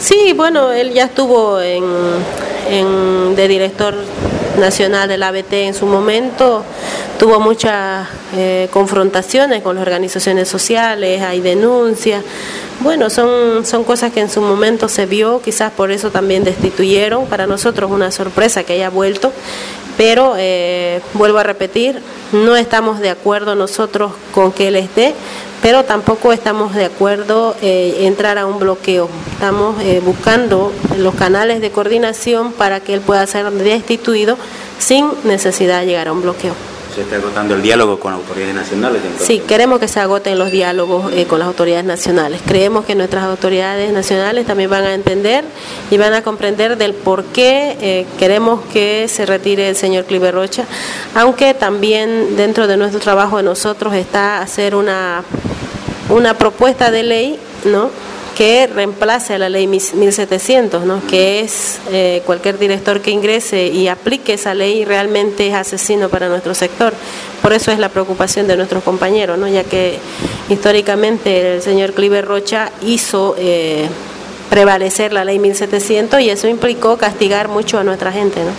Sí, bueno, él ya estuvo en, en, de director nacional del ABT en su momento, tuvo muchas eh, confrontaciones con las organizaciones sociales, hay denuncias. Bueno, son, son cosas que en su momento se vio, quizás por eso también destituyeron. Para nosotros una sorpresa que haya vuelto, pero eh, vuelvo a repetir, no estamos de acuerdo nosotros con que él esté, pero tampoco estamos de acuerdo eh, entrar a un bloqueo. Estamos eh, buscando los canales de coordinación para que él pueda ser destituido sin necesidad de llegar a un bloqueo. ¿Se está agotando el diálogo con autoridades nacionales? Sí, queremos que se agoten los diálogos eh, con las autoridades nacionales. Creemos que nuestras autoridades nacionales también van a entender y van a comprender del por qué eh, queremos que se retire el señor Cliver Rocha, aunque también dentro de nuestro trabajo de nosotros está hacer una, una propuesta de ley, ¿no? Que reemplace a la ley 1700, ¿no? que es eh, cualquier director que ingrese y aplique esa ley realmente es asesino para nuestro sector. Por eso es la preocupación de nuestros compañeros, ¿no? ya que históricamente el señor Cliver Rocha hizo eh, prevalecer la ley 1700 y eso implicó castigar mucho a nuestra gente. ¿no?